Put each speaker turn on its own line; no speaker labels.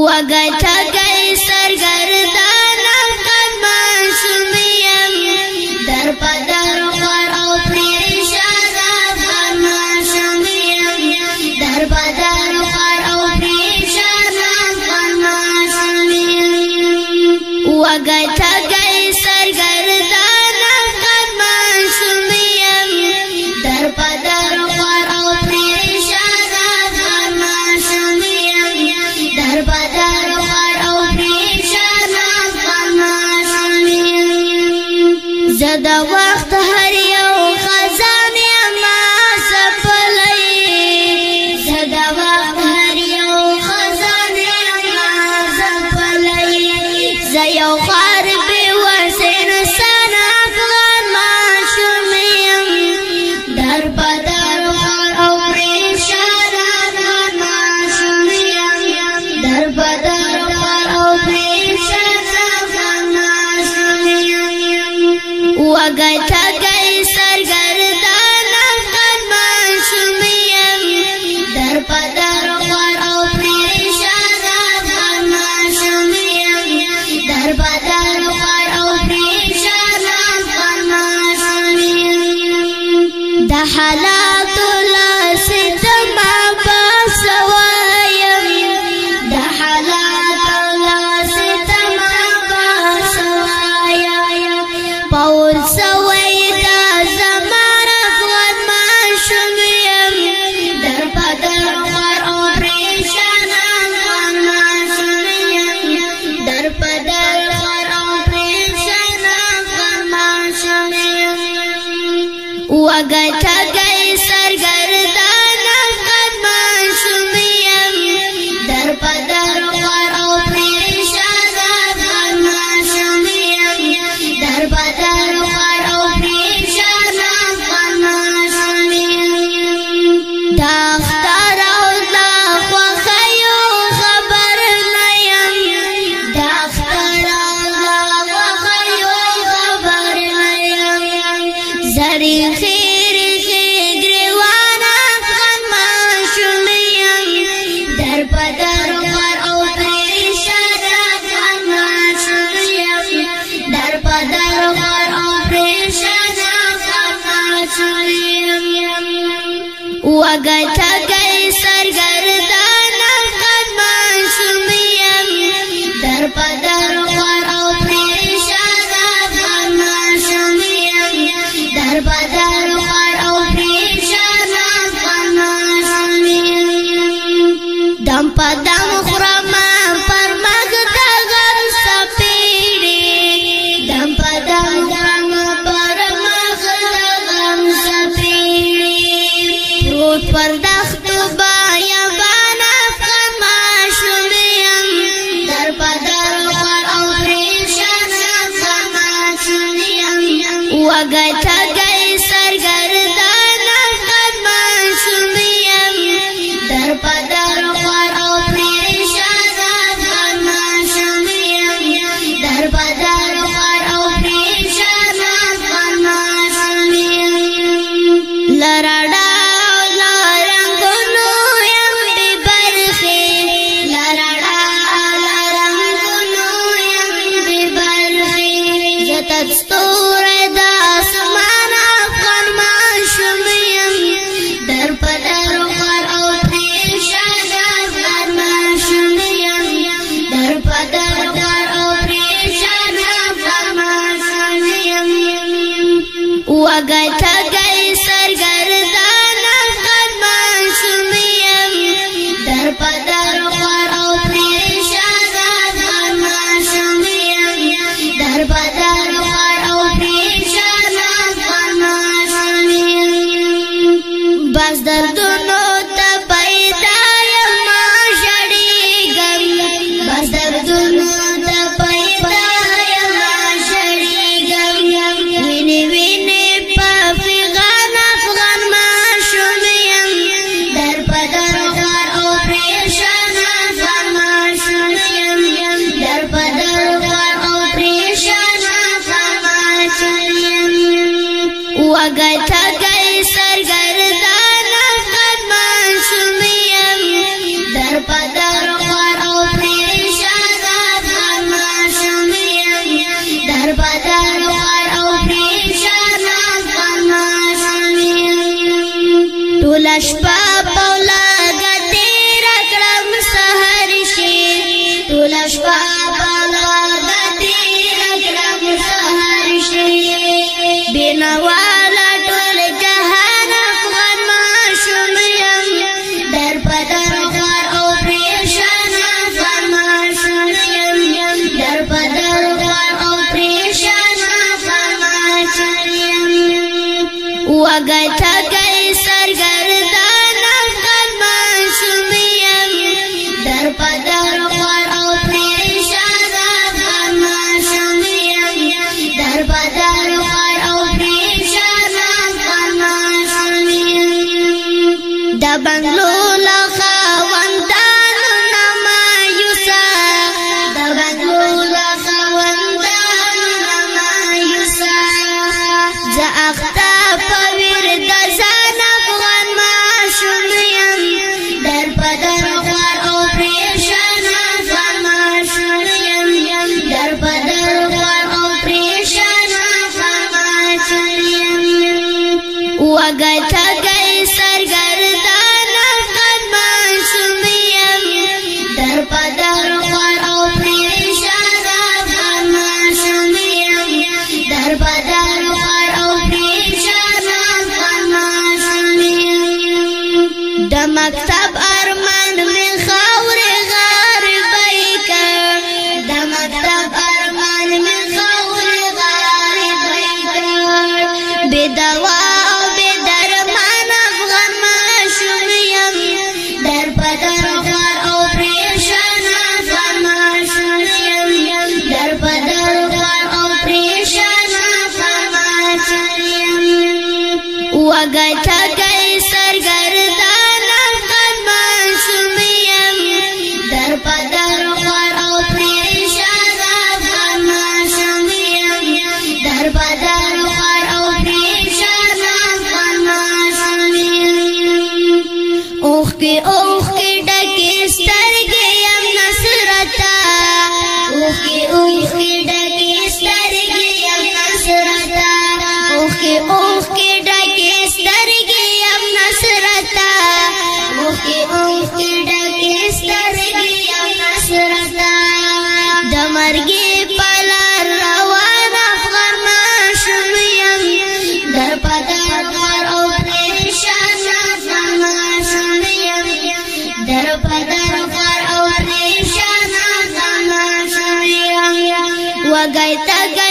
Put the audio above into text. وقتك 有花。बदलो
خوږه ټګی
سرګردان افغان ماشوم یم در په در خوار او پریشان افغان ماشوم یم در په در خوار او پریشان افغان ماشوم یم دا اختر او دا خوښیو خبر نه یم دا اختر او دا خوښیو خبر نه یم زرین
Uagata
H as the Lord Uy, you got tagay